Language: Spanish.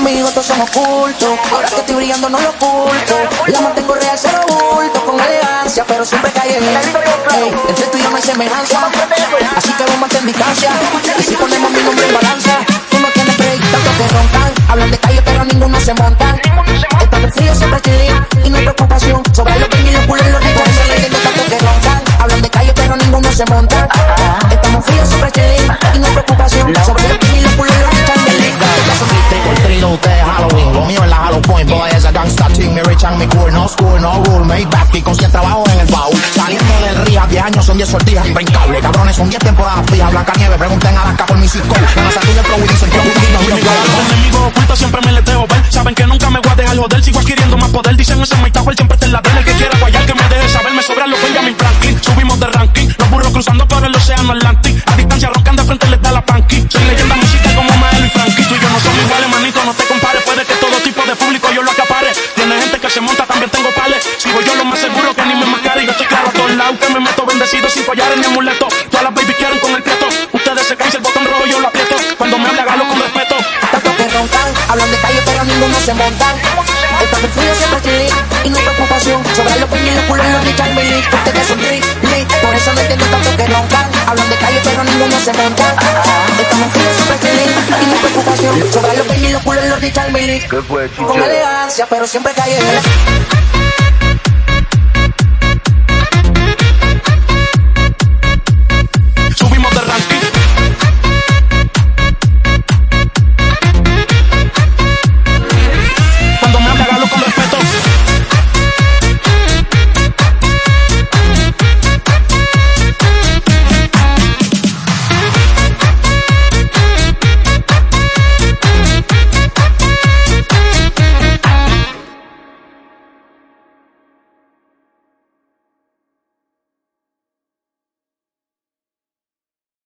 enemigos, todos son ocultos. Ahora que estoy brillando no lo oculto. La mantengo real, cero bulto, con elegancia, pero siempre cae en entre tú y yo no semejanza. Así que a en distancia. Y si ponemos mi nombre en balanza, tú no tienes crédito, tanto que roncan. Hablan de calle, pero ninguno se monta. Estando en frío siempre chilling y no hay preocupación. Sobre los pequeños y los culos, los ricos, se le tanto que roncan. Hablan de calle, pero ninguno se monta. Lo mío es la Halloween Point, boy, es a gangsta team Mi rich and mi cool, no school, no rule Made back y con 100 trabajo en el baúl. Saliendo del RIA, 10 años son 10 sortijas Imbrincable, cabrones, son 10 temporadas fijas Blanca Nieve, pregunten a la por mi Van a salir el pro y dicen que enemigos ocultos siempre me les dejo ver Saben que nunca me voy a dejar joder Sigo adquiriendo más poder. Dicen ese es mi siempre está en la tele El que quiera guayar, que me deje saber Me sobran los Benjamin Franklin Subimos de ranking hablan de calle pero ninguno se montan. Estando en frío siempre chilling y no preocupación. Sobre los y los culos, los Richard Millie, ustedes son tri, li. Por eso no entiendo tanto que roncan, hablan de calle pero ninguno se monta. Estamos en frío siempre chilling y no hay preocupación. Sobre los y los culos, los Richard Millie, ¿Qué fue, con elegancia pero siempre calle.